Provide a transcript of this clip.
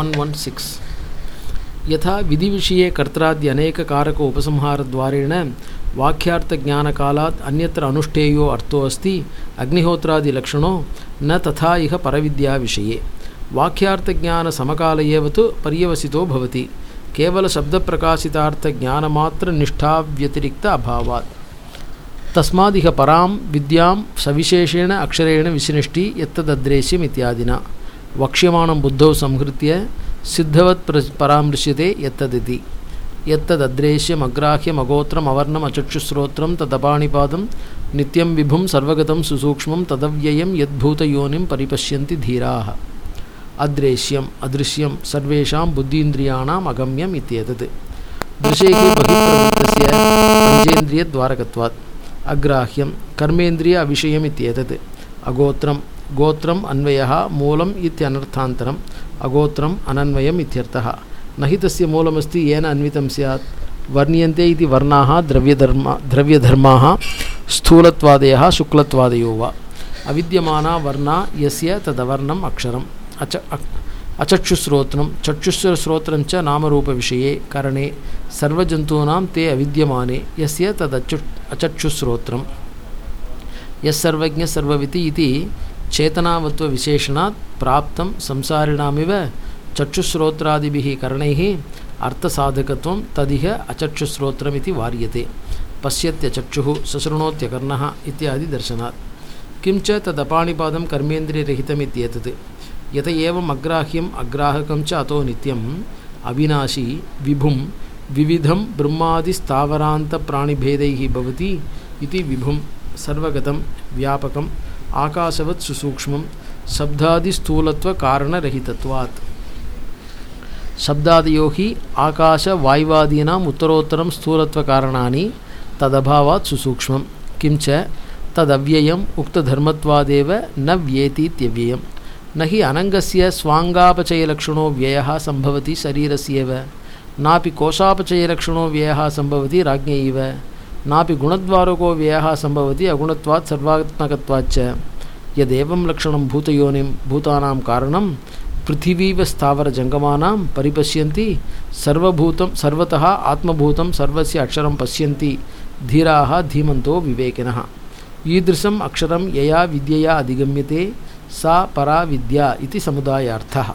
one one six ಯಥಾ ವಿಧಿವಿಷಯೇ ಜ್ಞಾನ ಕಾಲಾತ್ ಅನ್ಯತ್ರ ಅನುಷ್ಠೇಯೋ ಅರ್ಥೋ ಅಸ್ತಿ ಅಗ್ನಿಹೋತ್ರಾದಿ ಲಕ್ಷಣೋ ನ ತಥಾ ಇಹ ಪರವಿದ್ಯಾ ವಾಕ್ಯಾರ್ಥ ಜ್ಞಾನ ಸಮಕಾಲ ಏವತ್ತು ಪರ್ಯವಸಿತೋ ಭವತಿ ಕೇವಲ ಶಬ್ದ ಪ್ರಕಾಶಿತಾರ್ಥ ಜ್ಞಾನ ಮಾತ್ರ ನಿಷ್ಠಾವ್ಯತಿರಿಕ್ತ ಅಭಾವಾತ್ ತಸ್ಮಾದಿಹ ಪರಾಂ ವಿದ್ಯಾಂ ಸವಿಶೇಷೇಣ ಅಕ್ಷರೇಣ ವಿಸಿನಿಷ್ಟಿ ಎತ್ತದ್ರೇಶ್ಯಂ ಇತ್ಯಾದಿನ வக்ஷியமானம் புத்தௌ சம்ஹிருத்திய சித்தவத் பராமரிஷ்யதே எத்ததிதி எத்தத் அத்ரேஷ்யம் அக்ராஹ்யம் அகோத்திரம் அவர்ணம் அச்சுஸ்ரோத்திரம் ததபாணிபாதம் நித்தியம் விபும் சர்வகதம் சுசூக்மம் ததவியம் யத்பூதயோனிம் பரிபஷ்யந்தி தீராக அத்ரேஷ்யம் அதிருஷ்யம் சர்வேஷாம் புத்தீந்திரியாணாம் அகமியம் இத்தியதது दृशेः बहिप्रवृत्तस्य पञ्चेन्द्रियद्वारकत्वात् अग्राह्यं कर्मेन्द्रिय अविषयम् इत्येतत् अगोत्रम् गोत्रम् अन्वयः मूलम् इत्यनर्थान्तरम् अगोत्रम् अनन्वयम् इत्यर्थः न हि तस्य मूलमस्ति येन अन्वितं स्यात् वर्ण्यन्ते इति वर्णाः द्रव्यधर्म द्रव्यधर्माः स्थूलत्वादयः शुक्लत्वादयो वा अविद्यमाना वर्णा यस्य तदवर्णम् अक्षरम् अच अचक्षुस्त्रोत्रं च नामरूपविषये करणे सर्वजन्तूनां ते अविद्यमाने यस्य तदच् अचक्षुस्रोत्रम् यस्सर्वज्ञः इति चेतनावत्व विशेषणात् प्राप्तं संसारिणामिव चक्षुश्रोत्रादिभिः करणैः अर्थसाधकत्वं तदिह अचक्षुश्रोत्रमिति वार्यते पश्यत्यचक्षुः सशृणोत्यकर्णः इत्यादि दर्शनात् किञ्च तदपाणिपादं कर्मेन्द्रियरहितमित्येतत् यत एवम् अग्राह्यम् अग्राहकं च अतो नित्यम् अविनाशी विभुं विविधं ब्रह्मादिस्थावरान्तप्राणिभेदैः भवति इति विभुं सर्वगतं व्यापकं आकाशवत् सुसूक्ष्म शब्दादि स्थूलत्व कारण रहितत्वात् शब्दादयो ही आकाश वायुवादीना उत्तरोत्तरं स्थूलत्व कारणानि तदभावात् सुसूक्ष्म किंच तदव्यय उक्तधर्मत्वादेव न व्येतीत्यव्ययं न हि अनङ्गस्य स्वाङ्गापचयलक्षणो व्ययः सम्भवति शरीरस्येव नापि कोशापचयलक्षणो व्यय सम्भवति राज्ञैव नापि गुणद्वारको व्ययः सम्भवति अगुणत्वात् सर्वात्मकत्वाच्च यदेवं लक्षणं भूतयोनिं भूतानां कारणं पृथिवीव स्थावरजङ्गमानां परिपश्यन्ति सर्वभूतं सर्वतः आत्मभूतं सर्वस्य अक्षरं पश्यन्ति धीराः धीमन्तो विवेकिनः ईदृशम् अक्षरं यया विद्यया अधिगम्यते सा परा विद्या इति समुदायार्थः